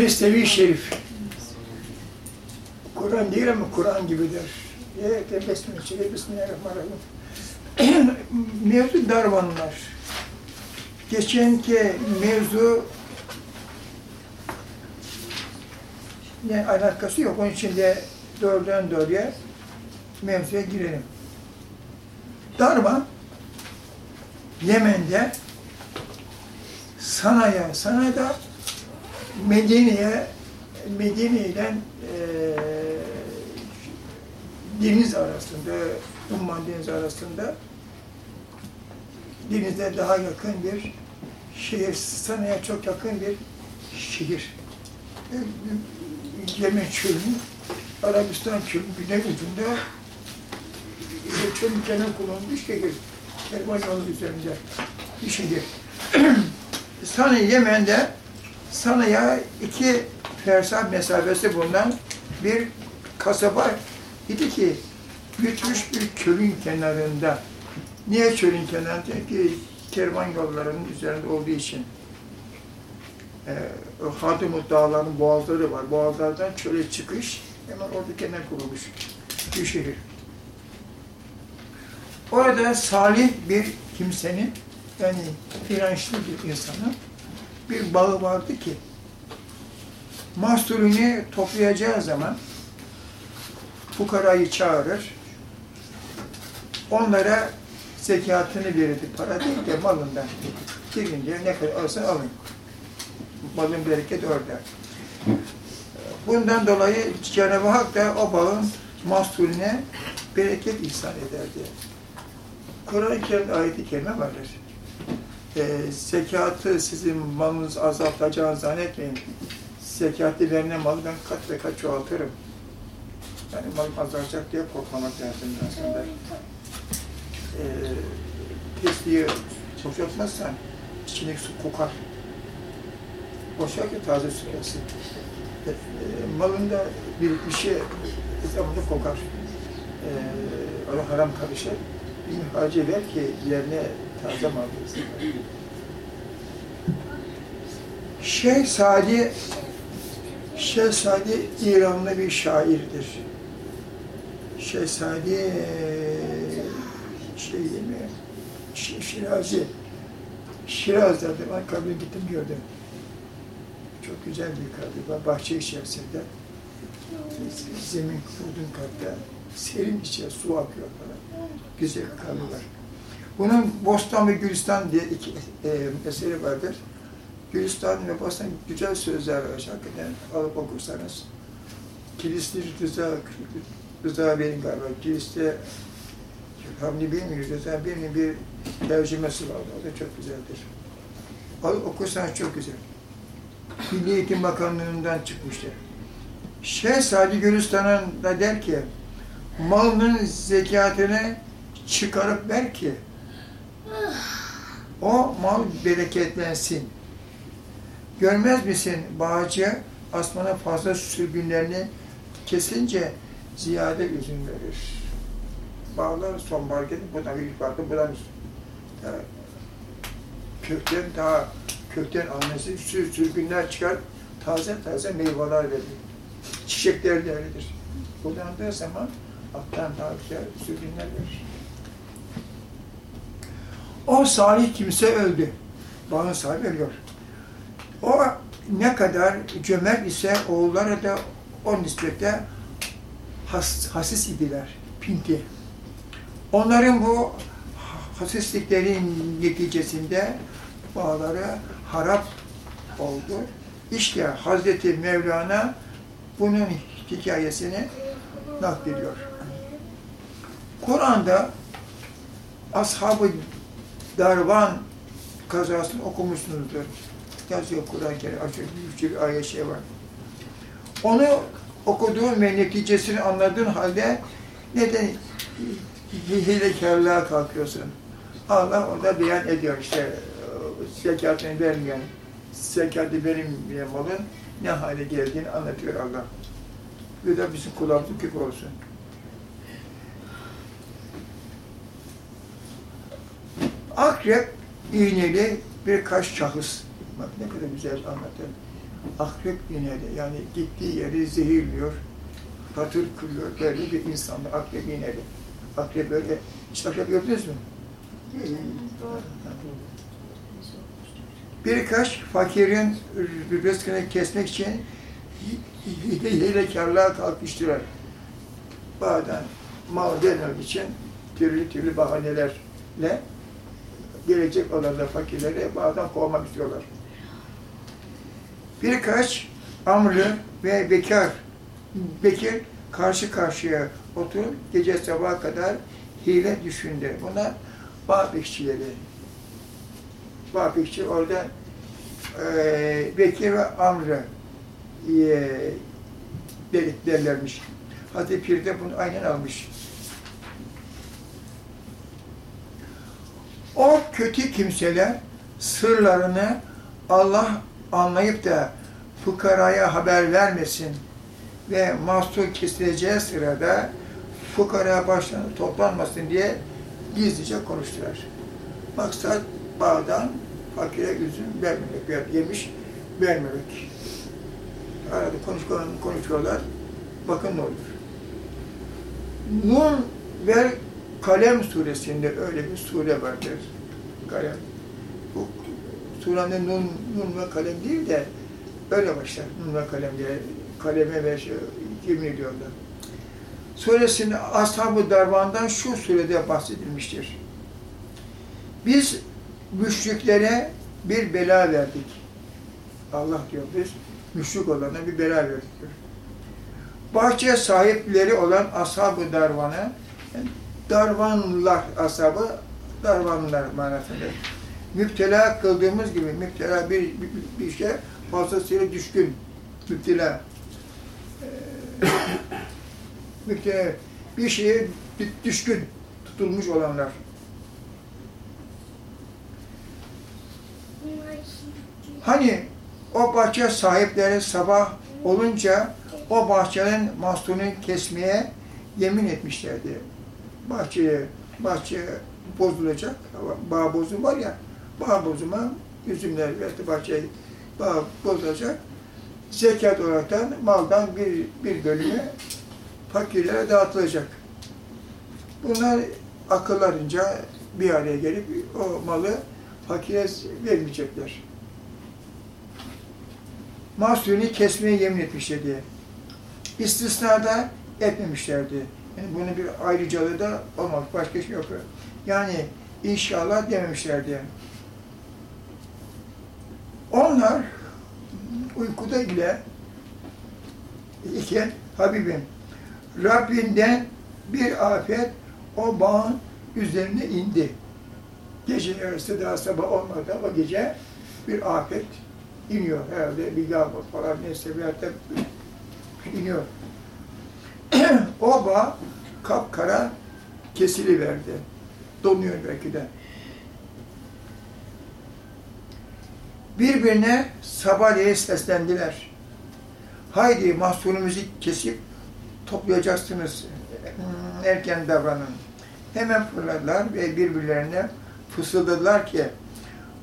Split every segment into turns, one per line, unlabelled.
Mesnevi Şerif. Kur'an değil ama Kur'an gibidir. Evet, Besmele çekip Bismillahirrahmanirrahim. mevzu darvanlar. Geçenki mevzu yani alakası yok. Onun için de doğrudan doğruya mevzuya girelim. Darvan Yemen'de Sana'ya, Sana'da Medine'ye, Medine'den e, deniz arasında, Umman deniz arasında denize daha yakın bir şehir, Sana'ya çok yakın bir şehir. E, Yemen çölünün, Arabistan çölünün güney ucunda çölün kenarı kullanılmış şehir. Kervan yolu üzerinde bir şehir. Sana Yemen'de Sana'ya iki fersah mesafesi bulunan bir kasaba idi ki bütmüş bir çölün kenarında. Niye çölün kenarında? Ki kervan yollarının üzerinde olduğu için. Ee, Hadımut dağlarının boğazları var. Boğazlardan çöle çıkış hemen orada kenar kurulmuş bir şehir. Orada salih bir kimsenin yani inançlı bir insanın bir bağı vardı ki mahsulünü toplayacağı zaman fukarayı çağırır, onlara zekatını verirdi. Para değil de malından. Girince ne kadar alırsan alın. Malın bereketi orada. Bundan dolayı Cenab-ı Hak da o bağın mahsulüne bereket ihsan ederdi. Kur'an-ı Kerim'de ayet-i kerime vardır. E, zekatı sizin malınız azaltacağını zannetmeyin. Zekatı verilen malı ben kat ve kat çoğaltırım. Yani malım azalacak diye korkmamak lazım aslında. E, pisliği boşaltmazsan içindeki su kokar. Boşalt ki taze su gelsin. E, e, malında birikmişi zamanında kokar. E, o haram karışır. Bir harcı ver ki yerine mal gelsin. Şeyh Sadi Şeyh Sadi İranlı bir şairdir. Şeyh Sadi şey mi? Ş Şirazi. Şiraz'dadır. Ben kabine gittim gördüm. Çok güzel bir kabri var. Bahçe içerisinde. Zemin kurduğun katta. Serin içe su akıyor falan. Güzel kabri var. Bunun Bostan ve Gülistan diye iki e, eseri vardır. Gülistan ve Bostan güzel sözler var hakikaten alıp okursanız. Kilisli Rıza, Rıza Bey'in galiba, Kilis'te Hamdi bilmiyoruz, Rıza Bey'in bir tercümesi var, o da çok güzeldir. Alıp okursanız çok güzel. Milli Eğitim Bakanlığı'ndan çıkmıştır. Şeyh Sadi Gülistan'ın da der ki, malının zekatını çıkarıp ver ki, o mal bereketlensin. Görmez misin bağcı asmanın fazla sürgünlerini kesince ziyade üzüm verir. Bağlar sonbahar gelir, buradan ilk baktım, buradan yani kökten daha kökten alması sür, sürgünler çıkar, taze taze meyveler verir. Çiçekler de öyledir. Budandığı zaman alttan daha güzel sürgünler verir. O salih kimse öldü. Bağın sahibi ölüyor. O ne kadar cömert ise oğulları da o nispette has, hasis idiler, pinti. Onların bu hasisliklerin neticesinde bağları harap oldu. İşte Hazreti Mevlana bunun hikayesini naklediyor. Kur'an'da ashab-ı Darvan kazasını okumuşsunuzdur. Yazıyor Kur'an-ı Kerim, açık bir ayet şey var. Onu okuduğun ve neticesini anladığın halde neden hilekarlığa kalkıyorsun? Allah orada beyan ediyor işte zekatını vermeyen, zekatı verilmeyen malın ne hale geldiğini anlatıyor Allah. Bu da bizim kulağımızın küp olsun. Akrep iğneli bir kaş şahıs. Bak ne kadar güzel anlatır. akrep iğneli. Yani gittiği yeri zehirliyor, patır kılıyor. Böyle bir insandı akrep iğneli. Akrep böyle, hiç akrep gördünüz mü? Birkaç fakirin rızkını kesmek için hilekarlığa kalkıştılar. Bazen mal vermek için türlü türlü bahanelerle gelecek olanlar fakirleri bazen kovmak istiyorlar. Birkaç amrı ve bekar, bekir karşı karşıya oturup gece sabaha kadar hile düşündü. Buna bağ bekçileri. Bağ bekçi orada e, Bekir ve Amr'ı e, derlermiş. Hazreti Pir de bunu aynen almış. O kötü kimseler sırlarını Allah anlayıp da fukaraya haber vermesin ve mahsul kesileceği sırada fukara başlarına toplanmasın diye gizlice konuştular. Maksat bağdan fakire üzüm vermemek, yemiş vermemek. Arada konuşuyorlar, konuşuyorlar. Bakın ne olur. Nun ve Kalem suresinde öyle bir sure vardır. Kalem. Bu surenin nun, nun ve kalem değil de öyle başlar. Nun ve kalem diye kaleme ve şey, yemin ediyorlar. Suresinde Ashab-ı Darvan'dan şu surede bahsedilmiştir. Biz müşriklere bir bela verdik. Allah diyor biz müşrik olana bir bela verdik diyor. Bahçe sahipleri olan Ashab-ı Darvan'ı yani Darvanlar ashabı, Darvanlar manasında. Müptela kıldığımız gibi, müptela bir, bir, bir şey fazlasıyla düşkün, müptela. Ee, müptela, bir şeye düşkün tutulmuş olanlar. Hani o bahçe sahipleri sabah olunca o bahçenin mahsulünü kesmeye yemin etmişlerdi. Bahçeye, bahçe bozulacak, bağ bozum var ya, bağ bozuma üzümler verdi bahçeyi, bağ bozulacak. Zekat olaraktan maldan bir, bir bölümü fakirlere dağıtılacak. Bunlar akıllarınca bir araya gelip o malı fakire vermeyecekler. Mahsulünü kesmeye yemin etmişlerdi. İstisnada etmemişlerdi. Yani bunun bir ayrıcalığı da olmaz. Başka şey yok. Yani inşallah dememişlerdi. Onlar uykuda ile iken Habibim Rabbinden bir afet o bağın üzerine indi. Gece yarısı daha sabah olmadı ama gece bir afet iniyor herhalde bir yağmur falan neyse bir iniyor. o bağ kapkara kesiliverdi. Donuyor belki de. Birbirine sabahleyin seslendiler. Haydi mahsulümüzü kesip toplayacaksınız. Erken davranın. Hemen fırladılar ve birbirlerine fısıldadılar ki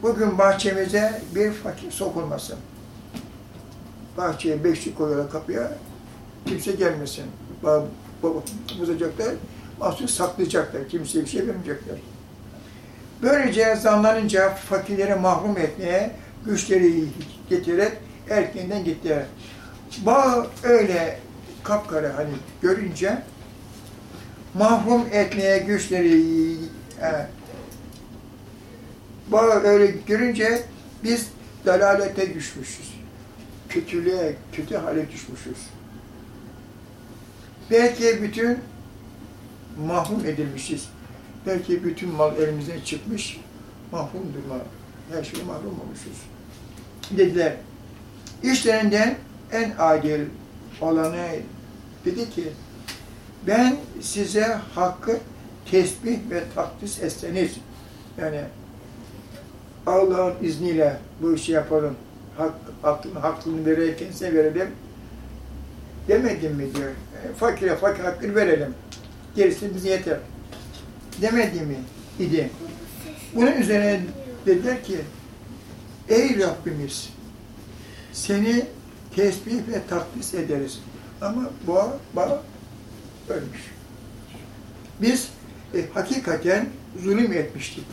bugün bahçemize bir fakir sokulmasın. Bahçeye beşlik koyuyorlar kapıya, kimse gelmesin. Bozacaklar, mahsul saklayacaklar, kimseye bir şey vermeyecekler. Böylece zanlanınca fakirleri mahrum etmeye güçleri getirerek erkenden gittiler. Bağ öyle kapkara hani görünce mahrum etmeye güçleri e, bağ öyle görünce biz dalalete düşmüşüz. Kötülüğe, kötü hale düşmüşüz. Belki bütün mahrum edilmişiz. Belki bütün mal elimizden çıkmış, mahrum durma, her şey mahrum olmuşuz. Dediler, işlerinden en adil olanı dedi ki, ben size hakkı tesbih ve takdis etseniz, yani Allah'ın izniyle bu işi yapalım, hak, hakkını, hakkını verirken size verelim, demedim mi diyor. E, fakire fakir hakkını verelim. Gerisi bize yeter. Demedi mi idi. Bunun üzerine dediler ki, ey Rabbimiz, seni tesbih ve takdis ederiz. Ama boğa, boğa ölmüş. Biz e, hakikaten zulüm etmiştik.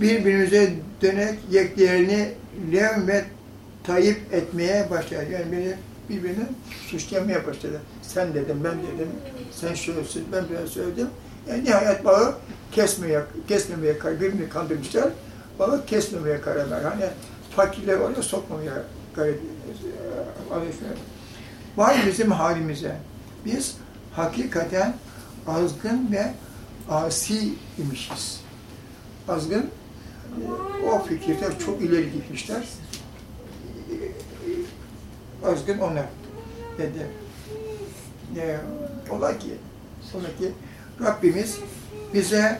Birbirimize dönek yeklerini levm ve tayip etmeye başladı. Yani birbirine suçlamaya başladı. Sen dedim, ben dedim, sen şöylesin, ben böyle söyledim. Yani nihayet bağı kesmeye, kesmemeye birbirini kandırmışlar. Bağı kesmemeye karar ver. Hani fakirleri oraya sokmamaya karar alışıyor. Var bizim halimize. Biz hakikaten azgın ve asi imişiz. Azgın, e, o fikirde çok ileri gitmişler. Azgın onlar dedi. E, ola ki, ola ki Rabbimiz bize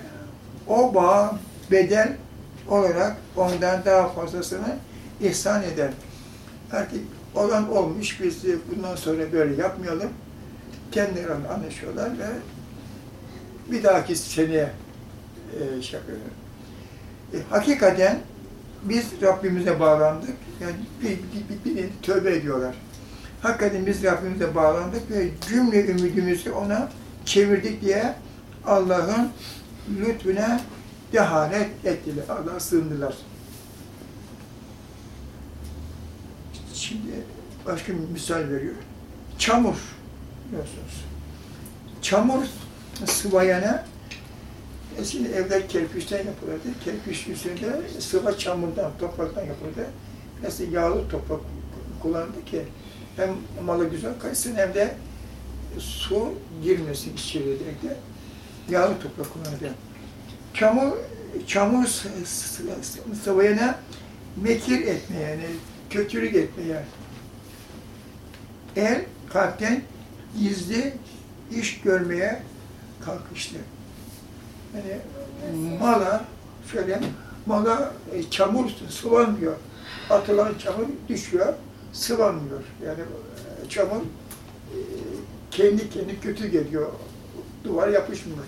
o bağ bedel olarak ondan daha fazlasını ihsan eder. Artık olan olmuş, biz bundan sonra böyle yapmayalım. Kendileri anlaşıyorlar ve bir dahaki seneye e, şey yapıyorlar. E, hakikaten biz Rabbimize bağlandık. Yani bir, bir, bir, bir tövbe ediyorlar. Hakikaten biz Rabbimize bağlandık ve cümle ümidimizi ona çevirdik diye Allah'ın lütfüne dehalet ettiler. Allah'a sığındılar. Şimdi başka bir misal veriyor. Çamur biliyorsunuz. Çamur sıvayana eskiden evler kerpiçten yapılırdı. Kerpiç üstünde sıva çamurdan, topraktan yapılırdı. Mesela yağlı toprak kullanıldı ki hem malı güzel kaysın hem de su girmesin içeri direkt de yağlı toprak kullanıldı. Çamur, çamur sıvayana mekir etmeye yani kötülük etmeye el kalpten gizli iş görmeye kalkıştı. Yani mala şöyle mala e, çamur sıvanmıyor. Atılan çamur düşüyor, sıvanmıyor. Yani e, çamur e, kendi kendi kötü geliyor. Duvar yapışmıyor.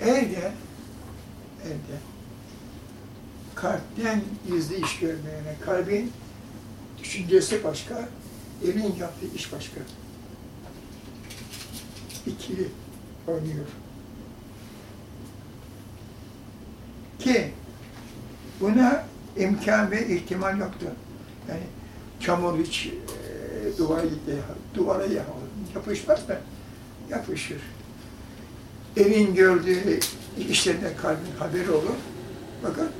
Elde, elde kalpten gizli iş görmeyene, kalbin düşüncesi başka, elin yaptığı iş başka. İkili oynuyor. Ki buna imkan ve ihtimal yoktu. Yani çamur hiç e, duvara duvara yapışmaz mı? Yapışır. Evin gördüğü işlerinde kalbin haberi olur. Fakat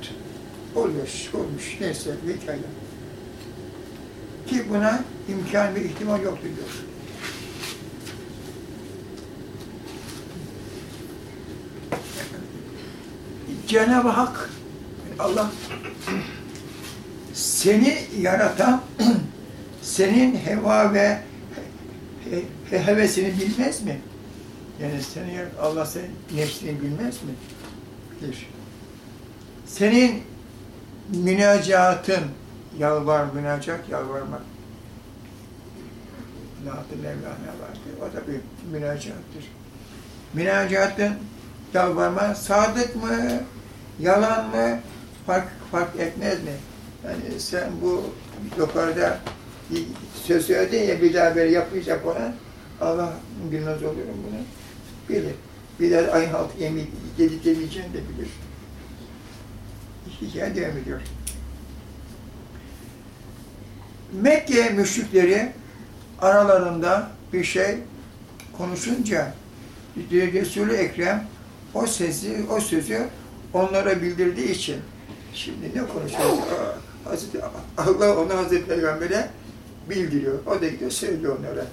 oluyor, olmuş, neyse hikaye. Ki buna imkan ve ihtimal yoktur diyor. Cenab-ı Hak, Allah seni yaratan, senin heva ve he, hevesini bilmez mi? Yani seni Allah senin nefsini bilmez mi? Bilir. Senin münacatın, yalvar, münacat, yalvarmak. Naat-ı Mevlana vardı. O da bir münacattır. Münacatın yalvarma sadık mı, yalan mı fark, fark etmez mi? Yani sen bu yukarıda söz söyledin ya bir daha böyle yapmayacak ona Allah bilmez oluyorum bunu. Bilir. Bir daha aynı halt yemeği yedik yemeyeceğini de bilir. Hikaye devam ediyor. Mekke müşrikleri aralarında bir şey konuşunca Resul-i Ekrem o sesi, o sözü onlara bildirdiği için şimdi ne konuşuyor? Hazreti Allah onu Hazreti Peygamber'e bildiriyor. O da gidiyor söylüyor onlara.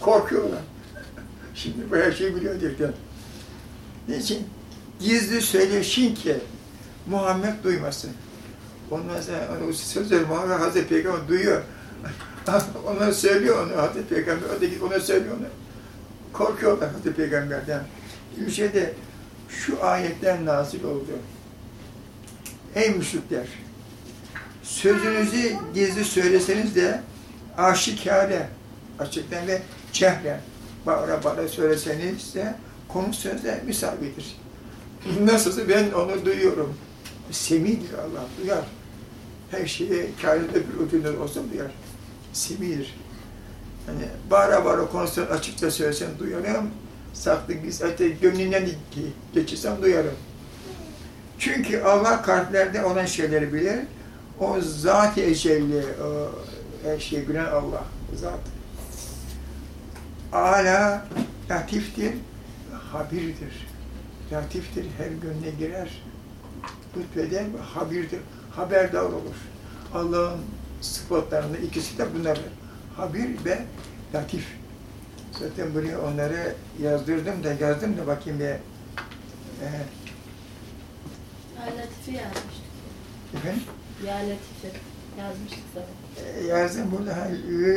Korkuyorlar. Şimdi bu her şeyi biliyor derken. Niçin? Gizli söyleşin ki Muhammed duymasın. Ondan o sözleri Muhammed Hazreti Peygamber duyuyor. ona söylüyor onu Hazreti Peygamber. O da ona söylüyor onu. Korkuyorlar Hazreti Peygamber'den. Bir şey de şu ayetler nazil oldu. Ey müşrikler! Sözünüzü gizli söyleseniz de aşikare, açıktan ve cehre, bağıra bağıra söyleseniz de konu sözle misafidir. Nasılsa ben onu duyuyorum. Semidir Allah, duyar. her şeyi kainat öbür ucunda olsun duyar. Semidir. Hani bağıra bağıra konser açıkça söylesen duyarım. Saklı gizli gönlünden geçirsem duyarım. Çünkü Allah kalplerde olan şeyleri bilir. O zat-ı ecelli, o her şeyi bilen Allah zat. Ala latiftir, habirdir. Latiftir, her gönle girer. Lütfeder ve habirdir, haberdar olur. Allah'ın sıfatlarında ikisi de bunlar. Habir ve latif. Zaten buraya onları yazdırdım da yazdım da bakayım bir. Ee,
Latife yazmıştık.
efendim?
Ya Latife yazmıştık zaten.
Ee, yazdım burada. Ha,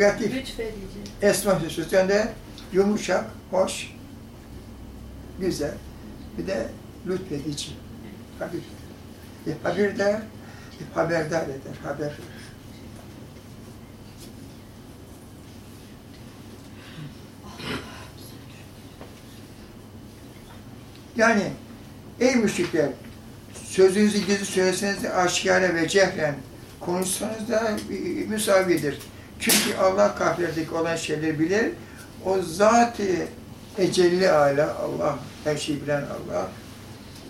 latif.
Lütfedici.
Esma süsünde yumuşak, hoş, güzel. Bir de lütfedici. Habir. E, habir de e, haberdar eder, haber verir. Yani ey müşrikler sözünüzü gizli söyleseniz de aşikare ve cehren konuşsanız da müsavidir. Çünkü Allah kafirlerdeki olan şeyleri bilir. O zat-ı ecelli ala Allah, her şeyi bilen Allah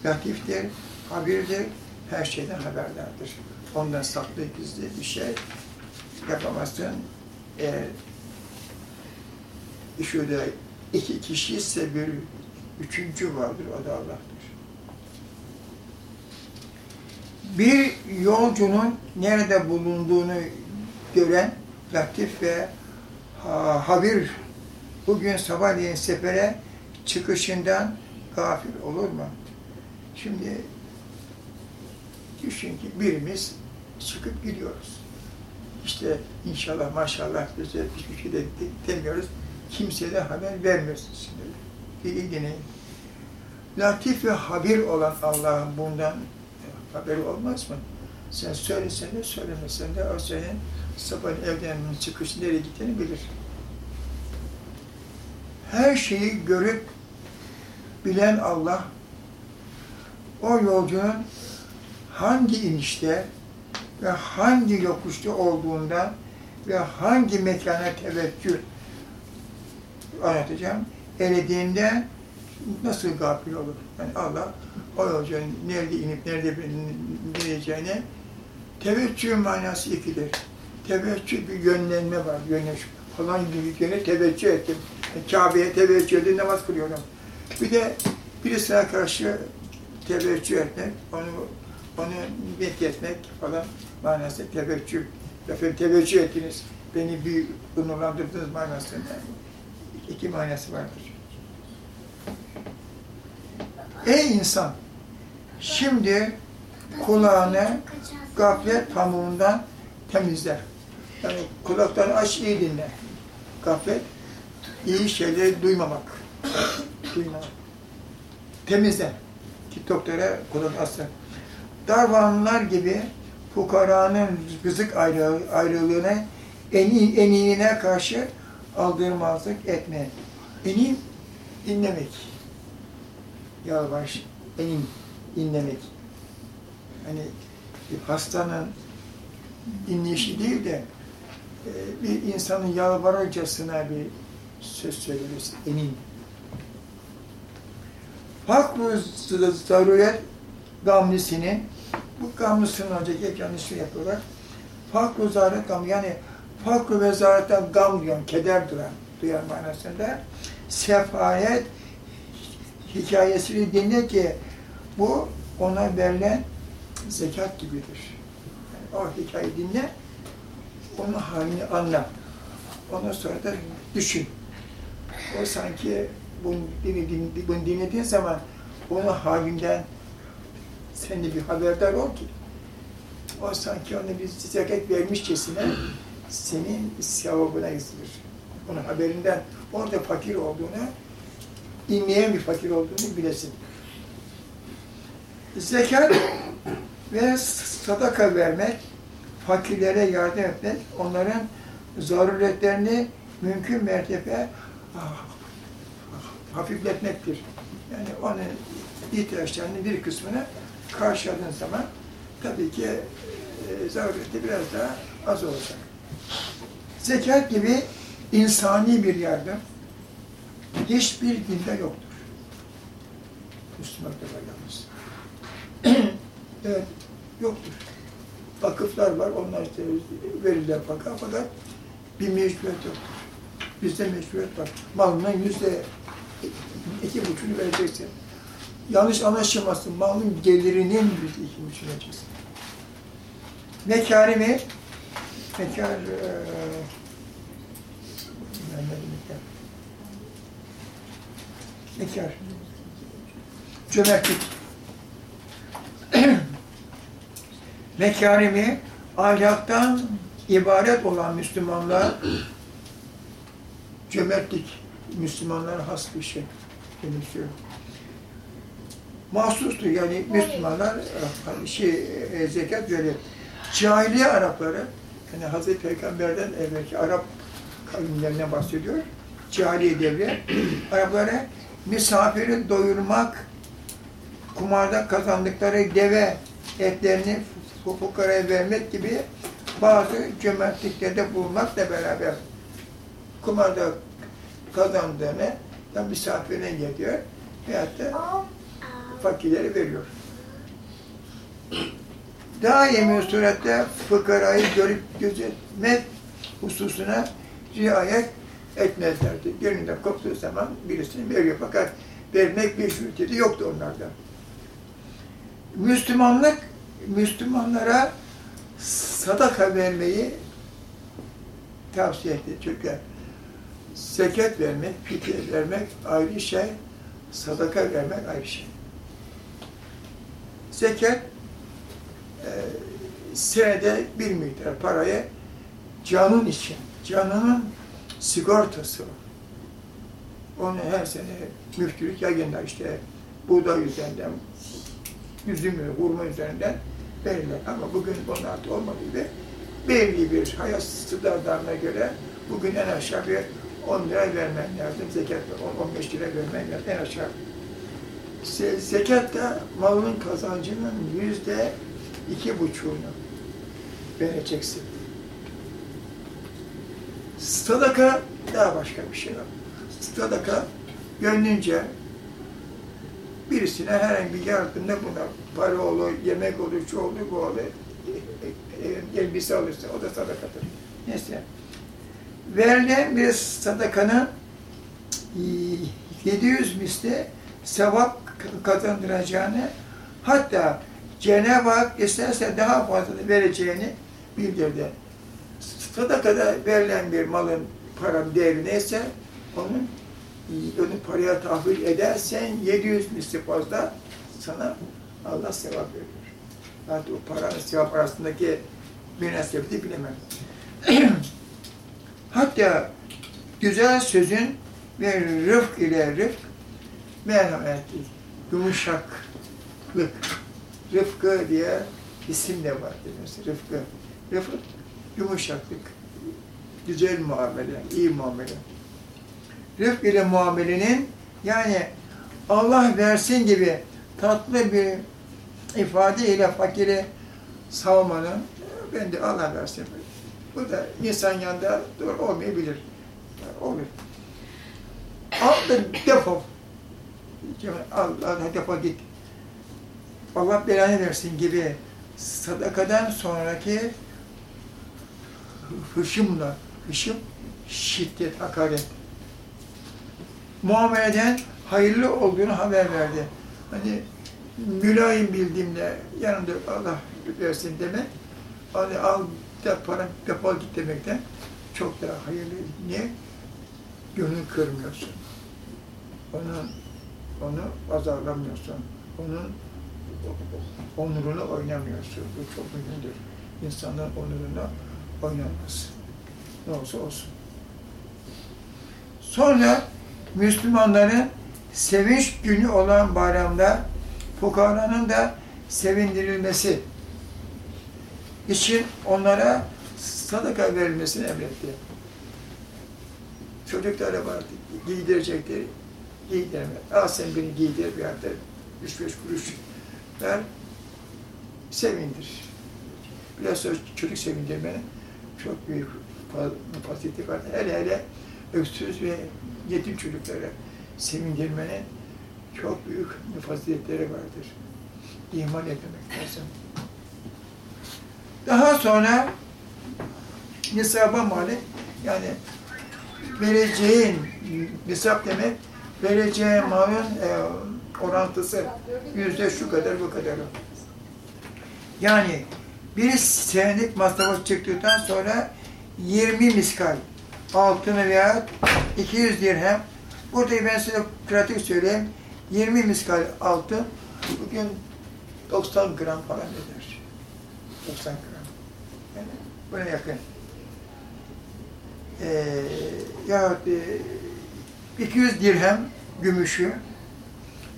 latiftir, habirdir, her şeyden haberdardır. Ondan saklı gizli bir şey yapamazsın. Eğer şurada iki kişi ise bir üçüncü vardır, o da Allah'tır. Bir yolcunun nerede bulunduğunu gören latif ve ha, habir bugün sabahleyin sefere çıkışından gafil olur mu? Şimdi düşün ki birimiz çıkıp gidiyoruz. İşte inşallah maşallah bize hiçbir şey de demiyoruz. Kimseye de haber vermiyoruz. Şimdi dinleyin. Latif ve habir olan Allah'ın bundan haberi olmaz mı? Sen söylesen de söylemesen de o senin sabah evden çıkış nereye gittiğini bilir. Her şeyi görüp bilen Allah o yolcunun hangi inişte ve hangi yokuşta olduğundan ve hangi mekana teveccüh anlatacağım. Elediğinde nasıl gafil olur? Yani Allah o yolcunun nerede inip nerede bineceğine teveccüh manası ikidir. Teveccüh bir yönlenme var. Yönlen, falan gibi yöne teveccüh ettim. Yani Kabe'ye teveccüh edin, namaz kılıyorum. Bir de birisine karşı teveccüh etmek, onu onu etmek falan manası teveccüh. Efendim teveccüh ettiniz, beni bir onurlandırdınız manasında. İki manası vardır. Ey insan! Şimdi kulağını gaflet pamuğundan temizler. Yani kulaklarını aç iyi dinle. Gaflet, iyi şeyleri duymamak. duymamak. Temizle. Ki doktora kulak asla. Darvanlar gibi fukaranın rızık ayrı, ayrılığına eni, eniğine karşı aldırmazlık etme. Enim dinlemek. Yalvar, enim dinlemek. Hani bir hastanın dinleyişi değil de e, bir insanın yalvarırcasına bir söz söyleriz. Enim. Fakr zaruret gamlisinin bu gamlısının olacak hep yanlış yapıyorlar. Fakr zaruret gam yani fakr ve zaruretten gam diyor, keder duyan, duyan manasında sefayet hikayesini dinle ki bu ona verilen zekat gibidir. Yani o hikayeyi dinle, onun halini anla. Ondan sonra da düşün. O sanki bunu, dinlediğin, bunu dinlediğin zaman onun halinden sen bir haberdar ol ki o sanki ona bir zekat vermişçesine senin sevabına yazılır. Onun haberinden orada fakir olduğunu, inleyen bir fakir olduğunu bilesin. Zekat ve sadaka vermek, fakirlere yardım etmek, onların zaruretlerini mümkün mertebe ah, hafifletmektir. Yani onun ihtiyaçlarının bir kısmını karşıladığın zaman tabii ki e, zarureti biraz daha az olacak. Zekat gibi insani bir yardım hiçbir dinde yoktur. Müslümanlıkta var yalnız. evet, yoktur. Vakıflar var, onlar işte verirler fakat fakat bir mecburiyet yoktur. Bizde mecburiyet var. Malının yüzde iki buçuğunu vereceksin. Yanlış anlaşılmasın, malın gelirinin yüzde iki buçuğunu vereceksin. Mekarimi, mekar, eee Mekar. Mekar. Cömertlik. Mekarimi ahlaktan ibaret olan Müslümanlar cömertlik Müslümanlara has bir şey demişiyor. Mahsustur yani Müslümanlar şey e, zekat böyle cahiliye Arapları yani Hazreti Peygamber'den evvelki Arap kavimlerinden bahsediyor. Cahiliye devri. Araplara misafiri doyurmak, kumarda kazandıkları deve etlerini fukaraya vermek gibi bazı cömertliklerde bulunmakla beraber kumarda kazandığını da misafirine geliyor veyahut da fakirlere veriyor. Daimi surette fıkarayı görüp gözetmek hususuna riayet etmezlerdi. Gönlünden koptuğu zaman birisini veriyor. Fakat vermek bir şüpheti yoktu onlarda. Müslümanlık, Müslümanlara sadaka vermeyi tavsiye etti Türkler. Zekat vermek, fidye vermek ayrı şey, sadaka vermek ayrı şey. Zekat, e, senede bir miktar parayı canın için, canının sigortası. Onu her sene müftülük yayınlar işte buğday üzerinden, üzüm ve hurma üzerinden verirler. Ama bugün bunun artık olmadığı gibi belli bir hayat standartlarına göre bugün en aşağı bir 10 lira vermen lazım. Zekat 15 lira vermen lazım en aşağı. Zekat da malın kazancının yüzde iki buçuğunu vereceksin. Sadaka daha başka bir şey var. Sadaka gönlünce birisine herhangi bir yardımda buna para olur, yemek olur, şu olur, bu olur, elbise alırsa o da sadakadır. Neyse. Verilen bir sadakanın 700 misli sevap kazandıracağını hatta Cenab-ı Hak isterse daha fazla vereceğini bildirdi. Sadakada verilen bir malın paranın değeri neyse onun onu paraya tahvil edersen 700 misli fazla sana Allah sevap verir. Artık o paranın sevap arasındaki münasebeti bilemem. Hatta güzel sözün ve rıfk ile rıfk merhametli, yumuşaklık, rıfkı diye isim de var rıfkı. Rıfkı, yumuşaklık, güzel muamele, iyi muamele. Rıfk ile muamelenin yani Allah versin gibi tatlı bir ifade ile fakiri savmanın ben de Allah versin. Bu da insan yanında doğru olmayabilir. Olur. Al da defol. Al, al defol git. Allah belanı versin gibi sadakadan sonraki hışımla, hışım şiddet, hakaret. Muameleden hayırlı olduğunu haber verdi. Hani mülayim bildiğimle yanımda Allah versin demek, hani al da para defol git demekten çok daha hayırlı. Niye? Gönül kırmıyorsun. Onun, onu azarlamıyorsun. Onun onurunu oynamıyorsun. Bu çok mühimdir. İnsanların onurunu oynanmaz. Ne olsa olsun. Sonra Müslümanların sevinç günü olan bayramda fukaranın da sevindirilmesi için onlara sadaka verilmesini emretti. Çocuklara vardı, giydirecekleri, giydirme. Al sen beni giydir bir yerde, üç beş kuruş ver, sevindir. Bilhassa çocuk sevindirmenin çok büyük fa- fasiyeti var. Hele hele öksüz ve yetim çocuklara sevindirmenin çok büyük faziletleri vardır. İman etmemek lazım. Daha sonra nisaba mali yani vereceğin nisap demek vereceğin malın e, orantısı yüzde şu kadar bu kadar. Yani bir senelik masrafa çıktıktan sonra 20 miskal altını veya 200 dirhem burada ben size pratik söyleyeyim 20 miskal altın bugün 90 gram falan eder. 90 gram. Yani buna yakın. Ee, ya e, 200 dirhem gümüşü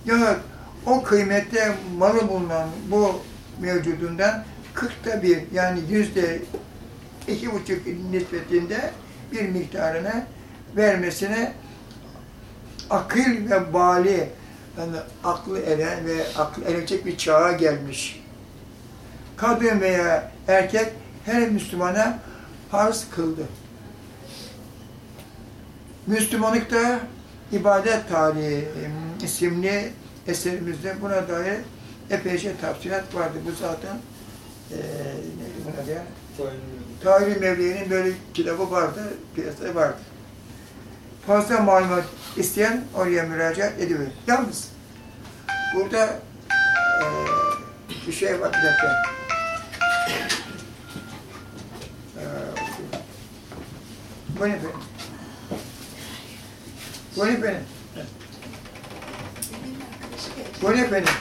ya o kıymette malı bulunan bu mevcudundan 40'ta bir yani yüzde iki buçuk nispetinde bir miktarını vermesine akıl ve bali yani aklı eren ve aklı erecek bir çağa gelmiş. Kadın veya erkek her Müslümana farz kıldı. Müslümanlıkta ibadet tarihi isimli eserimizde buna dair epeyce tafsilat vardı. Bu zaten eee neydi buna diye? Tahir Mevli'nin böyle kitabı vardı, piyasada vardı. Fazla malumat isteyen oraya müracaat ediyor. Yalnız burada eee, bir şey var bir dakika. Eee, bu ne efendim? Bu ne efendim? Bu ne efendim?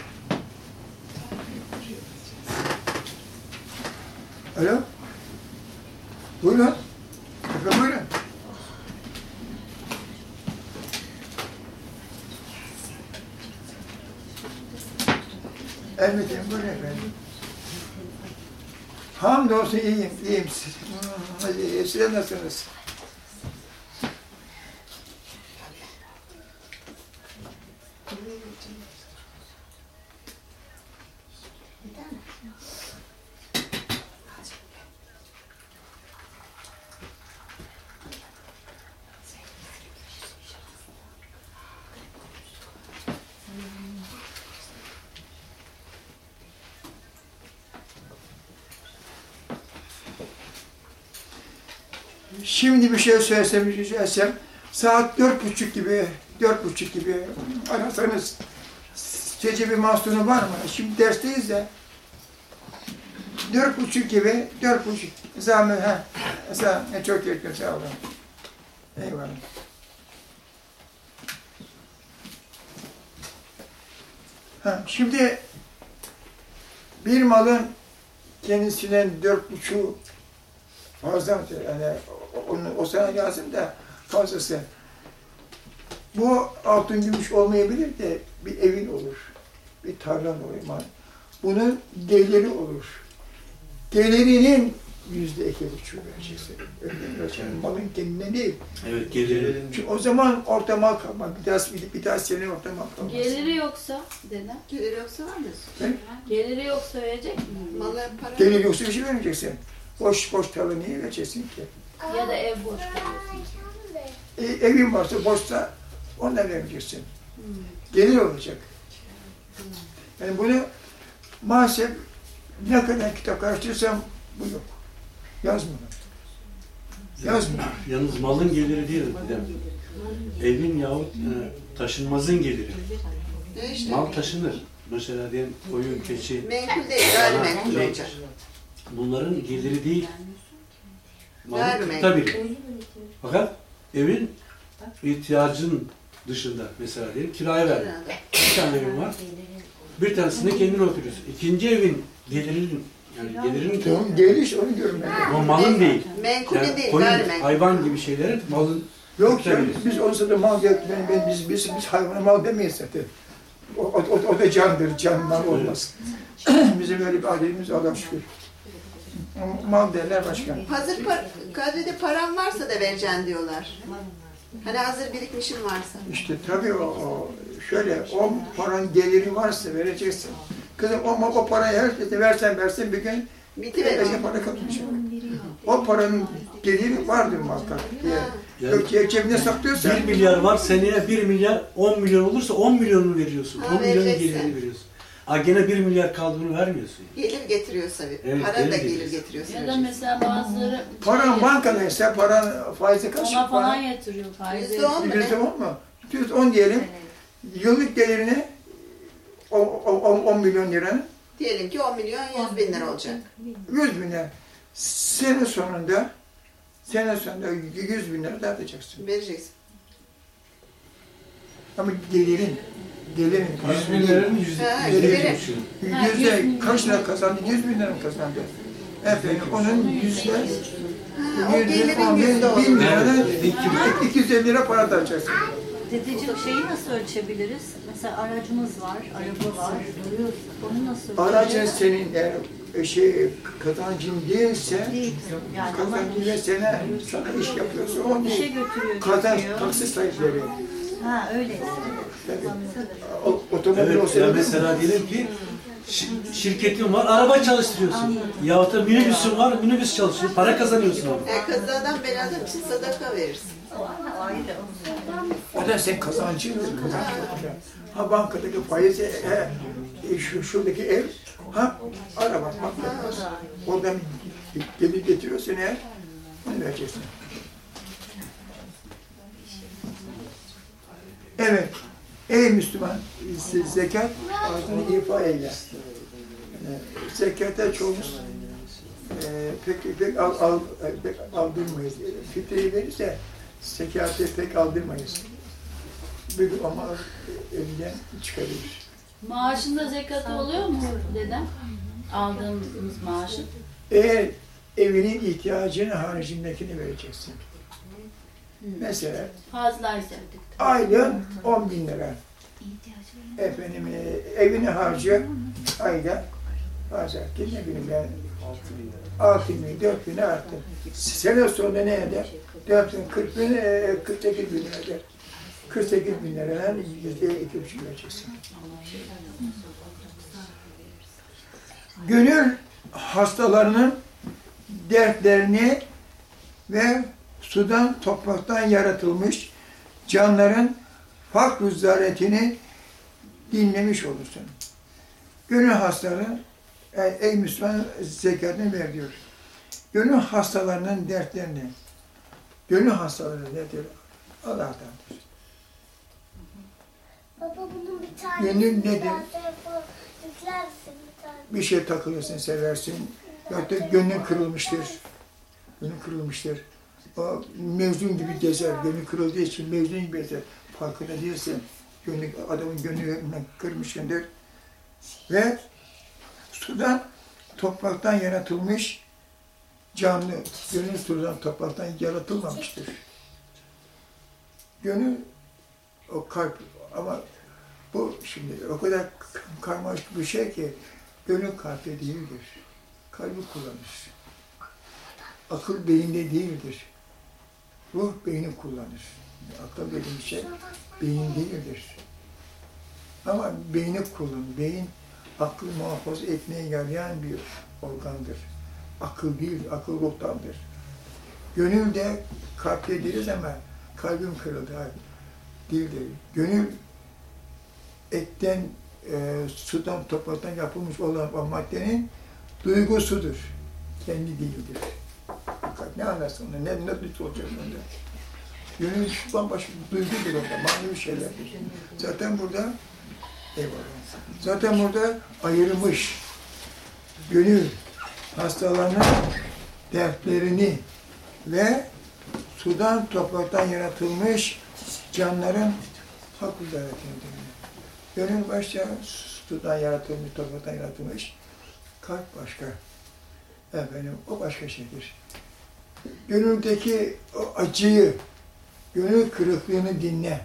Alo? Buyurun. Efendim buyurun. Elbette buyurun efendim. Hamdolsun iyiyim, iyiyim. Siz nasılsınız? Şimdi bir şey söylesem, bir şey söylesem, saat dört buçuk gibi, dört buçuk gibi ararsanız Recep-i Mahsun'u var mı? Şimdi dersteyiz de. Dört buçuk gibi, dört buçuk. Zahmet, ha. Ne çok yakın, sağ olun. Eyvallah. Ha, şimdi bir malın kendisinden dört buçuğu fazla? Yani onu- o sana lazım da fazlası. Bu altın gümüş olmayabilir de bir evin olur. Bir tarlan olur. mal. Bunun geliri olur. Gelirinin yüzde iki buçuğu vereceksin. Malın kendine değil.
Evet geliri.
Çünkü o zaman orta mal kalmaz. Bir daha, bir, bir daha sene orta mal kalmaz.
Geliri yoksa dedem.
Gelir yoksa vermez.
Geliri yoksa verecek mi?
Malı para
Gelir yoksa bir şey vermeyeceksin. Boş boş tarla niye vereceksin ki?
Ya da ev boş kalıyorsun.
E, evin varsa boşsa onu da vermeyeceksin. Gelir olacak. Yani bunu maalesef ne kadar kitap karıştırsam bu yok. Yazmıyor. Yazmıyor.
Yalnız malın geliri değil dedem. Evin yahut e, taşınmazın geliri.
ne işte?
Mal taşınır. Mesela diyelim koyun, keçi.
Menkul değil, gayrimenkul
Yok.
olacak.
Bunların geliri değil.
Gayrimenkul.
tutabilir. Fakat evin ihtiyacın dışında mesela diyelim kiraya verdin. Bir tane evin var. Bir tanesinde kendin oturuyorsun. İkinci evin gelirinin yani gelirinin
Tamam, geliş onu görmüyor.
o malın değil.
Menkul
Yani
değil,
koyun,
gayrimenkul.
hayvan gibi şeylerin malın
Yok
tutabilir.
biz olsa da mal diye, ben, ben, biz, biz, biz hayvana mal demeyiz zaten. O, o, o, o da candır, can mal olmaz. Bizim öyle bir adetimiz Allah'a şükür. Mal derler başka.
Hazır par Kadir'de param varsa da vereceksin diyorlar. Hani hazır birikmişin varsa.
İşte tabii o, o şöyle, o paranın geliri varsa vereceksin. Kızım o, o parayı herkese versen versen bir gün
verir.
para kalmayacak. O paranın geliri vardır muhakkak. Yani,
Yani
Yok, ce- cebine saklıyorsa
1 milyar var seneye 1 milyar 10 milyon olursa 10 milyonunu veriyorsun.
Ha,
10 milyonun gelirini veriyorsun. Ha gene 1 milyar kaldığını vermiyorsun.
Gelir getiriyorsa bir.
Evet,
Para
gelir
da gelir
getiriyorsa.
getiriyorsa.
Ya da mesela bazıları
paran
şey-
bankadaysa paran faizi kaç?
ona falan
Para?
yatırıyor faizi.
Yüzde on mu
Yüzde on mu? Yüzde on diyelim. Yıllık gelirini 10 milyon liranın
Diyelim ki 10 milyon 100 bin lira olacak.
100 bin lira. Sene sonunda sene sonunda 100 bin lira dağıtacaksın.
Vereceksin.
Ama gelirin gelirin
100 bin liranın yüzde yüzde
yüz
kaç
lira.
kazandı? 100 bin lira mı kazandı? Efendim onun yüzde yüzde
gelirin
on bin, bin liradan
Evet, iki-
250 lira para dağıtacaksın.
Dedeciğim şeyi nasıl ölçebiliriz? Mesela aracımız var, araba var. Onu nasıl
Aracın senin eğer şey kazancın değilse
Değil. Yani
kazancın ve sana, sana iş yapıyorsa o
bir şey götürüyor,
Kazanç taksi sahipleri.
Ha öyle.
Tabii. O- Otomobil
Evet,
olsa
ya mesela diyelim ki şi- şirketin var, araba çalıştırıyorsun. Yahut da minibüsün var, minibüs çalışıyor, para kazanıyorsun orada.
E, kazadan beladan için sadaka verirsin.
Ayrı.
O da sen olacak. Ha bankadaki faiz, e, e, şu, şuradaki ev, ha araba. Bak, oradan gelir getiriyorsun eğer, onu vereceksin. Evet. Ey Müslüman, zekat ağzını ifa eyle. Zekata çoğumuz e, pek pek al, al, pek aldırmayız. Fitreyi verirse zekatı pek aldırmayız. Bir ama elinden çıkarır.
Maaşında zekatı oluyor mu dedem? Aldığımız maaşın.
Eğer evinin ihtiyacını haricindekini vereceksin. Mesela
Fazlaysa.
Aylığın 10 bin lira. Efendim e, evini harcı ayda harcarken ne bileyim ben 6 bin, 4 bin arttı. Sene sonunda ne eder? 4 bin, 40 bin, e, 48 bin eder. 48 bin liradan yüzde iki buçuk vereceksin. Gönül hastalarının dertlerini ve sudan topraktan yaratılmış canların farklı zaretini dinlemiş olursun. Gönül hastalığı, ey, ey Müslüman zekatını ver diyor. Gönül hastalarının dertlerini, gönül hastaları nedir? Allah'tandır.
Baba bunun bir tane
Gönül nedir?
bir
şey takılıyorsun, seversin. Ya da gönlün kırılmıştır. Gönlün kırılmıştır. Mevzun gibi gezer. Gönlü kırıldığı için mevzun gibi gezer. Farkında değilsin. Gönlü, adamın gönlünü kırmışsındır. Ve sudan, topraktan yaratılmış canlı. Gönül sudan, topraktan yaratılmamıştır. Gönül o kalp ama bu şimdi o kadar karmaşık bir şey ki gönül kalpte değildir. Kalbi kullanır. Akıl beyinde değildir. Ruh beyni kullanır. Akıl dediğim şey beyin değildir. Ama beyni kullan. Beyin aklı muhafaza etmeye yarayan bir organdır. Akıl değil, akıl ruhtandır. Gönül de kalpte değiliz ama kalbim kırıldı. Hayır, Değildir. Gönül etten, e, sudan, topraktan yapılmış olan maddenin duygusudur. Kendi değildir. Fakat ne anlarsın onu, ne, ne lütfu olacak onda. Gönül bambaşka duygudur orada, manevi şeylerdir. Zaten burada, eyvallah, zaten burada ayırmış gönül hastalarının dertlerini ve sudan, topraktan yaratılmış canların hak üzeretini Gönül başka sudan yaratılmış, topraktan yaratılmış. Kalp başka. Efendim, o başka şeydir. Gönüldeki acıyı, gönül kırıklığını dinle.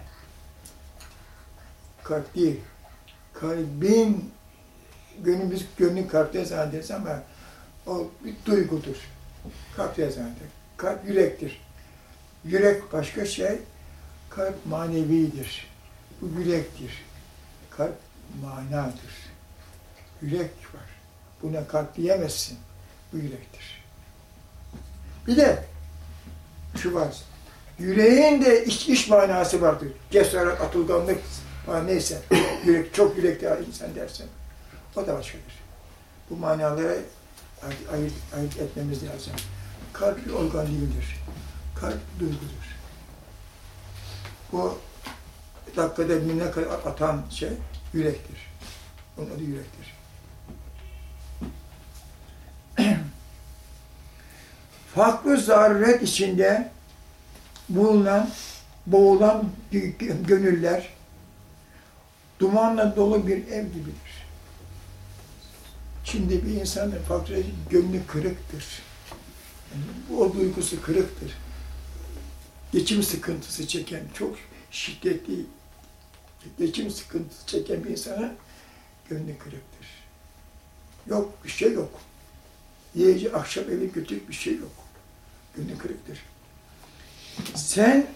Kalp değil. Kalbin, gönül, biz gönlün kalpte zannederiz ama o bir duygudur. Kalpte zanneder. Kalp yürektir. Yürek başka şey, kalp manevidir. Bu yürektir. Kalp manadır. Yürek var. Buna kalp diyemezsin. Bu yürektir. Bir de şu var. Yüreğin de iç, iç manası vardır. Cesaret, atılganlık, ha neyse. Yürek, çok yürekli insan dersen. O da başkadır. Bu manaları ayırt, ayırt, etmemiz lazım. Kalp bir organ değildir. Kalp duygudur. Bu dakikada binine kadar atan şey yürektir. Onun adı yürektir. Farklı zaruret içinde bulunan, boğulan gö- gönüller dumanla dolu bir ev gibidir. Şimdi bir insanın farklı gönlü kırıktır. Yani o duygusu kırıktır. Geçim sıkıntısı çeken, çok şiddetli geçim sıkıntısı çeken bir insana gönlü kırıktır. Yok, bir şey yok. Yiyecek akşam eve götürük bir şey yok. Gönlü kırıktır. Sen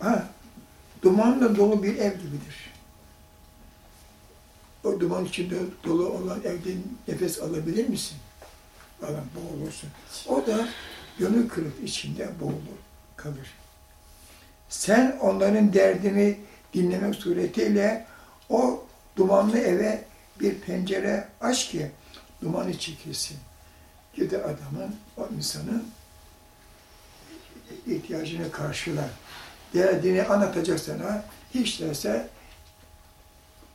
ha, dumanla dolu bir ev gibidir. O duman içinde dolu olan evde nefes alabilir misin? Alan boğulursun. O da gönül kırık içinde boğulur, kalır. Sen onların derdini dinlemek suretiyle o dumanlı eve bir pencere aç ki dumanı çekilsin. Gider adamın, o insanın ihtiyacını karşılar. Derdini anlatacak sana, hiç değilse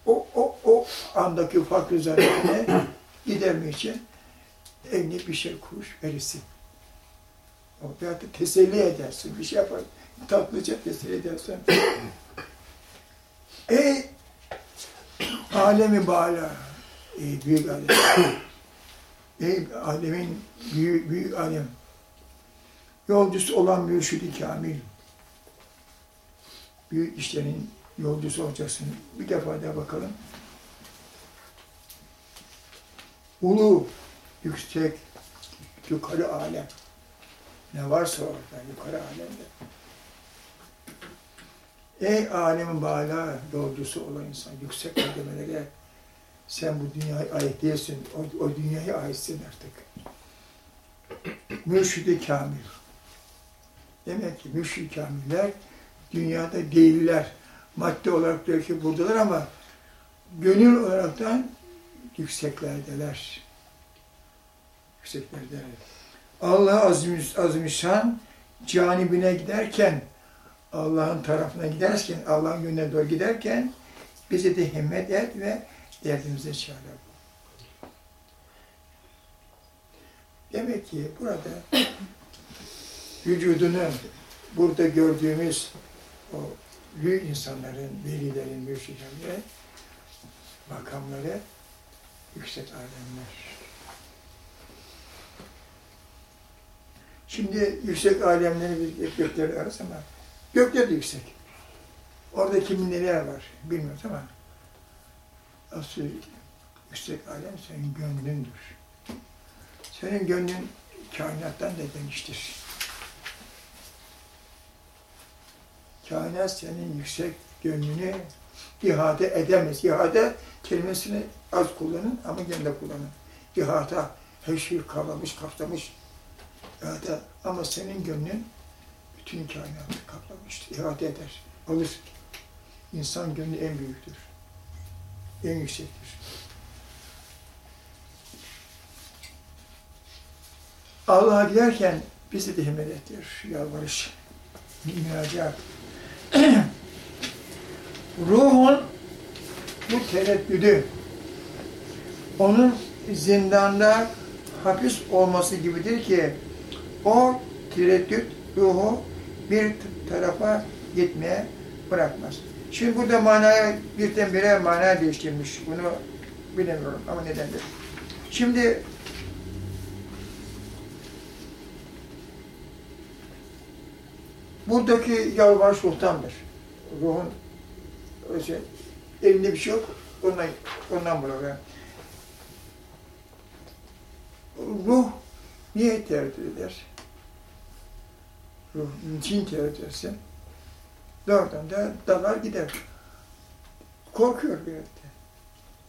o, o, o andaki farklı zaruretini gidermek için eline bir şey kuruş verirsin. O da teselli edersin, bir şey yapar, tatlıca teselli edersen. Ey alemi bala, ey büyük alem, ey alemin büyük, büyük alem, yolcusu olan mürşidi kamil, büyük işlerin yolcusu olacaksın. Bir defa daha bakalım. Ulu, yüksek, yukarı alem. Ne varsa orada, yukarı alemde. Ey alemin bala yolcusu olan insan, yüksek kademelere sen bu dünyaya ait değilsin, o, o dünyaya aitsin artık. Mürşidi kamil. Demek ki mürşid kamiller dünyada değiller. Madde olarak belki buradalar ama gönül olaraktan yükseklerdeler. Yükseklerdeler. Allah azim, azmişan canibine giderken, Allah'ın tarafına giderken, Allah'ın yönüne doğru giderken bizi de himmet et ve derdimize çare bul. Demek ki burada vücudunu burada gördüğümüz o büyük insanların, velilerin, mürşidleri, makamları yüksek alemler. Şimdi yüksek alemleri biz gökleri ararız ama gökler de yüksek. Orada kimin neler var bilmiyoruz ama asıl yüksek alem senin gönlündür. Senin gönlün kainattan da geniştir. Kainat senin yüksek gönlünü ihate edemez. İhate kelimesini az kullanın ama gene kullanın. İhata her şeyi kavramış, kapsamış. İhate ama senin gönlün bütün kainatı kaplamıştır. İhate eder, alır. İnsan gönlü en büyüktür. En yüksektir. Allah'a giderken bizi de himmet ettir, yalvarış, müracaat. Ruhun bu tereddüdü, onun zindanda hapis olması gibidir ki, o tereddüt ruhu bir tarafa gitmeye bırakmaz. Şimdi burada manaya birdenbire mana değiştirmiş. Bunu bilemiyorum ama nedendir. Şimdi buradaki yalvar sultandır. Ruhun öyle şey, elinde bir şey yok. Ondan, ondan buluyor. Ruh niye tereddüt eder? Ruh niçin tereddüt etsin? Doğrudan da dalar gider. Korkuyor bir yerde.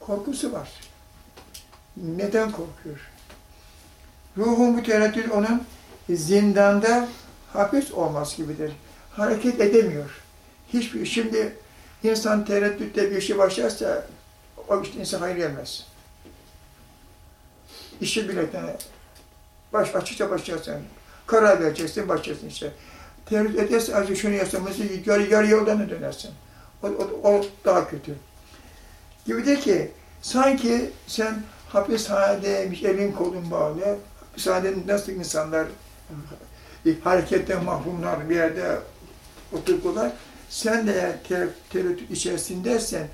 Korkusu var. Neden korkuyor? Ruhun bu tereddüt onun zindanda hapis olması gibidir. Hareket edemiyor. Hiçbir şimdi insan tereddütte bir işe başlarsa o işte insan hayır gelmez. İşi bile baş açıkça başlarsın. Karar vereceksin, başlarsın işte. Tereddüt edersen acı şunu yapsamızı yarı, yarı yoldan dönersin. O, o, o daha kötü. Gibi de ki sanki sen hapishanedeymiş, elin kolun bağlı. Hapishanede nasıl insanlar e, hareketten mahrumlar bir yerde oturdular. Sen de eğer ter- tereddüt içerisindeysen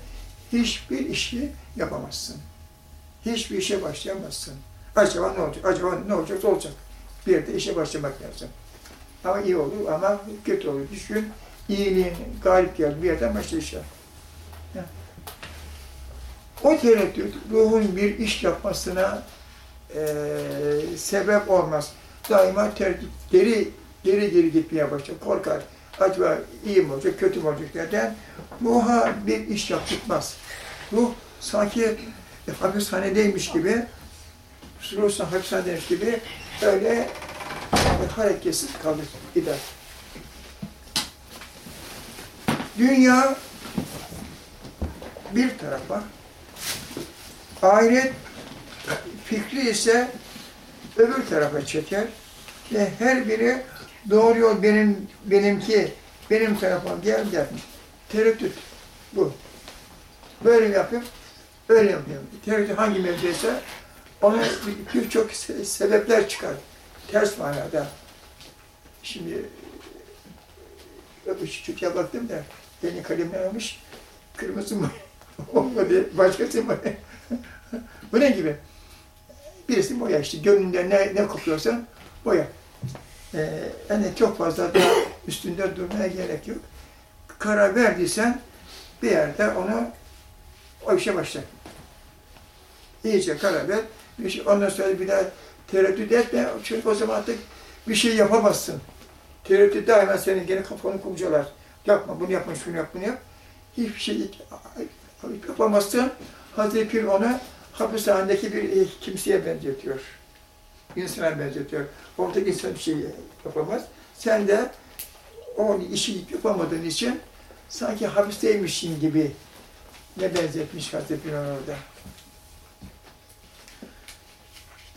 hiçbir işi yapamazsın. Hiçbir işe başlayamazsın. Acaba ne olacak? Acaba ne olacak? Olacak. Bir yerde işe başlamak lazım. Ama iyi olur ama kötü olur. Düşün, iyiliğin galip geldi bir yerden başla işe. Ya. O tereddüt ruhun bir iş yapmasına eee, sebep olmaz. Daima tereddüt, geri geri geri gitmeye başlar, korkar. Acaba iyi mi olacak, kötü mü olacak derken ruha bir iş yaptırmaz. Ruh sanki e, hapishanedeymiş gibi, ruh hapishanedeymiş gibi öyle e, hareketsiz kalır, gider. Dünya bir tarafa, ahiret fikri ise öbür tarafa çeker ve her biri doğru yol benim benimki benim tarafa gel gel. Tereddüt bu. Böyle yapayım? Öyle yapıyorum. Tereddüt hangi mevzuysa ona birçok se- sebepler çıkar. Ters manada. Şimdi öbür çocuğa baktım da yeni kalemler almış. Kırmızı mı? Olmadı. Başkası mı? Bu ne gibi? Birisi boya işte. Gönlünde ne, ne kokuyorsan boya. Ee, yani çok fazla da üstünde durmaya gerek yok. Karar verdiysen bir yerde onu o işe başla. İyice karar ver. Bir şey, ondan sonra bir daha tereddüt etme. Çünkü o zaman artık bir şey yapamazsın. Tereddüt daima senin gene kafanı kurcalar. Yapma, bunu yapma, şunu yap, bunu yap. Hiçbir şey yapamazsın. Hazreti Pir onu hapishanedeki bir kimseye benzetiyor. İnsana benzetiyor. Oradaki insan bir şey yapamaz. Sen de o işi yapamadığın için sanki hapisteymişsin gibi ne benzetmiş Hazreti orada.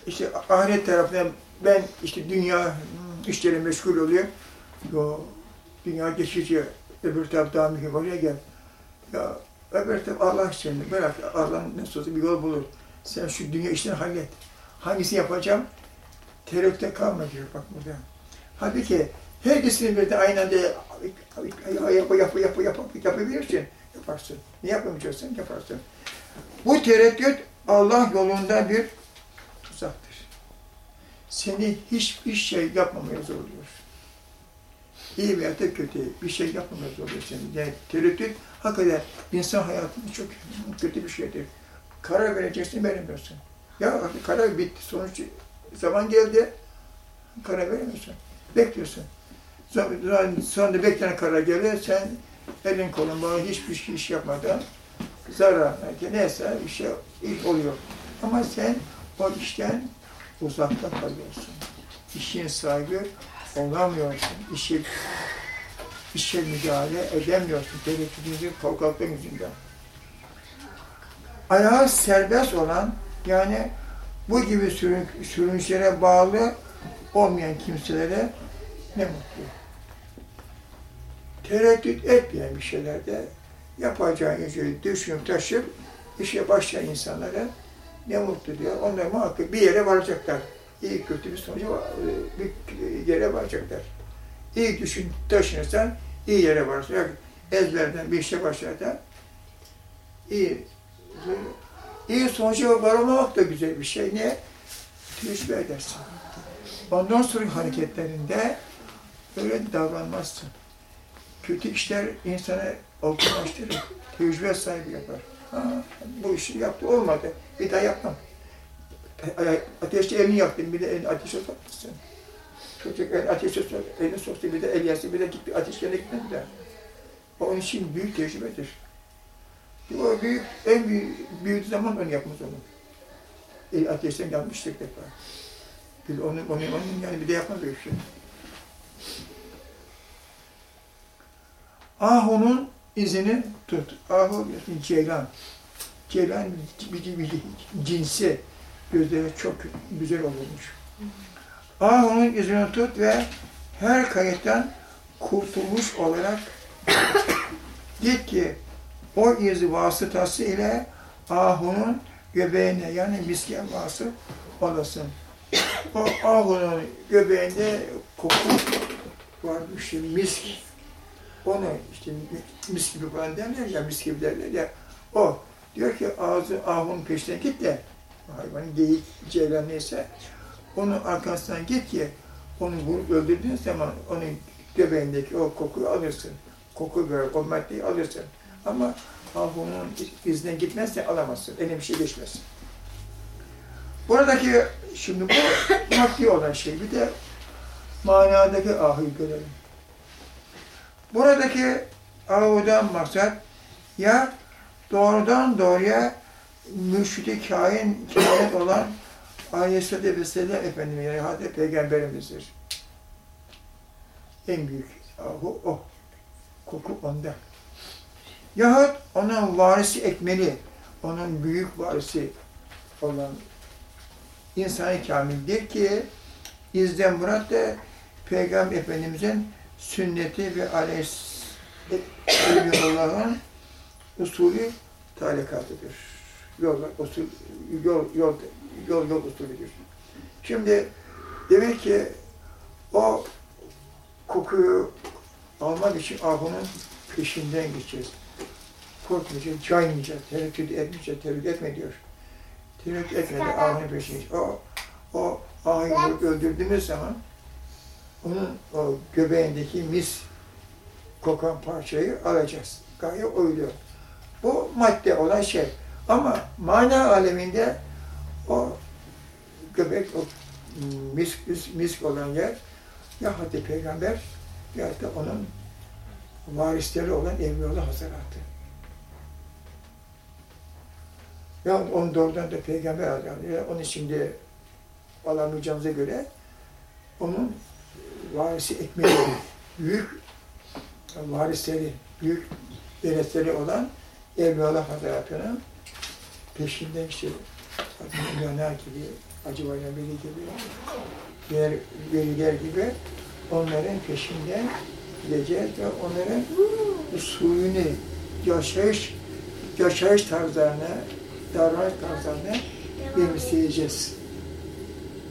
İşte ahiret tarafından ben işte dünya hmm, işleri meşgul oluyor. Yo, dünya geçici, öbür taraf daha mühim, oraya gel. Ya öbür taraf Allah için, bırak Allah nasıl olsa bir yol bulur. Sen şu dünya işini hallet. Hangisini yapacağım? Tereddütte kalma diyor bak burada. Halbuki herkesini bir de aynı anda yap, yap, yap, yap, yapabilirsin. Yaparsın. Ne yapamayacaksın? Yaparsın. Bu tereddüt Allah yolunda bir tuzaktır. Seni hiçbir şey yapmamaya zorluyor. İyi veya da kötü bir şey yapmamaya zorluyor seni. Yani tereddüt hakikaten insan hayatında çok kötü bir şeydir. Karar vereceksin, veremiyorsun. Ya karar bitti, sonuç zaman geldi, karar veremiyorsun. Bekliyorsun. Sonra beklenen karar geliyor, sen elin kolun bağlı hiçbir iş yapmadan zarar, neyse bir şey ilk oluyor. Ama sen o işten uzakta kalıyorsun. İşin sahibi olamıyorsun. İşi, işe müdahale edemiyorsun. Tereddütünüzün korkaklığın yüzünden. Ayağı serbest olan, yani bu gibi sürün, sürünüşlere bağlı olmayan kimselere ne mutlu. Tereddüt etmeyen bir şeylerde yapacağın işi düşünüp taşıp işe başlayan insanlara ne mutlu diyor. Onlar muhakkak bir yere varacaklar. İyi kötü bir sonuca bir yere varacaklar. İyi düşün, taşınırsan iyi yere. Yani ezberden bir işe başlarsan iyi iyi sonuca varamamak da güzel bir şey. Ne? Tecrübe edersin. Ondan sonra hareketlerinde öyle davranmazsın. Kötü işler insanı olgunlaştırır. Tecrübe sahibi yapar. Ha, bu işi yaptı, olmadı. Bir daha yapmam. Ateşte elini yaktın, bir de elini ateşe sokmuşsun. Çocuk el ateşe sok, elini soktu, bir de el yaktı, bir de gitti, ateş yerine gitmedi de. Onun için büyük tecrübedir. O büyük, en büyük, büyük zaman onu yapmış onu. El ateşten yanmıştık defa. Biz onun, onun, onun yani bir de yapmaz öyle şey. Ahu'nun izini tut. Ahu biliyorsun ceylan. Ceylan bir, bir cinsi. Gözleri çok güzel olurmuş. Ahu'nun izini tut ve her kayıttan kurtulmuş olarak git ki o iz vasıtası ile Ahu'nun göbeğine yani miske vasıl olasın. O Ahu'nun göbeğinde koku varmış, misk. Onu işte mis gibi falan derler ya, mis gibi derler ya. O diyor ki ağzı ahun peşine git de hayvanın geyik, ceylan neyse onun arkasından git ki onu vurup öldürdüğün zaman onun göbeğindeki o kokuyu alırsın. Koku böyle, o maddeyi alırsın. Ama ahunun izinden gitmezse alamazsın. Eline bir şey geçmez. Buradaki, şimdi bu maddi olan şey. Bir de manadaki ahıyı görelim. Buradaki ahudan maksat ya doğrudan doğruya mürşidi kain, kainat olan Aleyhisselatü Vesselam Efendimiz yani Hazreti Peygamberimizdir. En büyük ahu o. Koku onda. Yahut onun varisi ekmeli, onun büyük varisi olan insan-ı kamildir ki izden murat da Peygamber Efendimiz'in sünneti ve aleyhisselamın usulü talikatıdır. Yol, usul, yol, yol, yol, yol usulüdür. Şimdi demek ki o kokuyu almak için ahunun peşinden gideceğiz. Korkmayacağız, caymayacağız, tereddüt etmeyeceğiz, tereddüt etme diyor. Tereddüt etme de ahunun peşindeyiz. O, o ahıyı öldürdüğümüz zaman onun o göbeğindeki mis kokan parçayı alacağız. Gaye oyluyor. Bu madde olan şey. Ama mana aleminde o göbek, o misk, misk, misk olan yer ya Hazreti Peygamber ya da onun varisleri olan Evliyaullah Hazretleri. Ya onu doğrudan da Peygamber alıyor. Onu şimdi alamayacağımıza göre onun varisi ekmeği, büyük varisleri, büyük denesleri olan Evliyaullah Hazretleri'nin peşinden işte Mevlana gibi, Hacı Bayram Veli gibi, diğer veliler gibi onların peşinden gideceğiz ve onların usulünü, yaşayış, yaşayış tarzlarını, davranış tarzlarını benimseyeceğiz.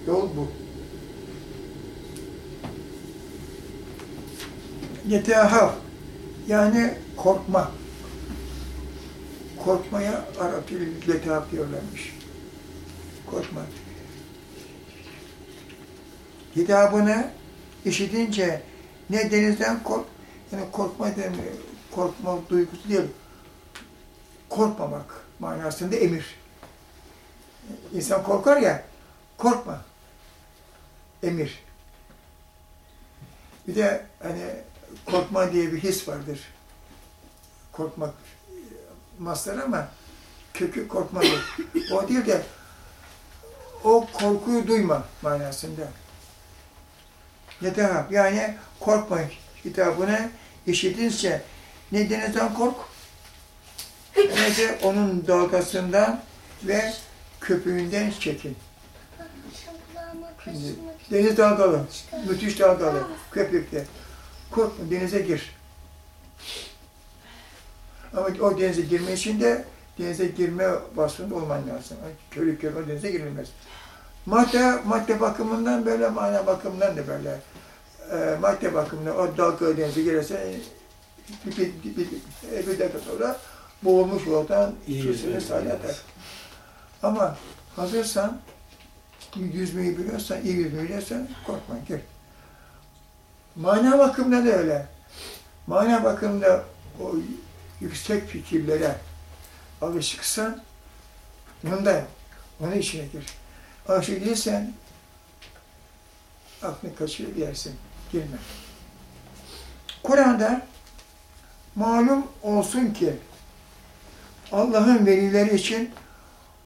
Yol bu. Yetehav yani korkma. Korkmaya Arap dili letahaf diyorlarmış. Korkma. Hitabını işitince ne denizden kork, yani korkma demiyor, korkma duygusu değil, korkmamak manasında emir. İnsan korkar ya, korkma. Emir. Bir de hani korkma diye bir his vardır. Korkmak maslar ama kökü korkmadır. O değil de o korkuyu duyma manasında. Yetehab yani korkma kitabını işitince ne denizden kork de onun dalgasından ve köpüğünden çekin. Şimdi deniz dalgalı, müthiş dalgalı, köpükte. Korkma, denize gir. Ama o denize girme için de denize girme vasfında olman lazım. Körü körü o denize girilmez. Madde, madde bakımından böyle, mana bakımından da böyle. E, madde bakımından o dalga denize girerse bir, bir, bir, bir, bir dakika sonra boğulmuş yoldan atar.
bilmez.
Ama hazırsan, yüzmeyi biliyorsan, iyi yüzmeyi biliyorsan korkma, gir. Mana bakımında da öyle. Mana bakımında o yüksek fikirlere alışıksan, bunda onun içine gir. Alışık değilsen, aklını kaçırır yersin, girme. Kur'an'da malum olsun ki Allah'ın velileri için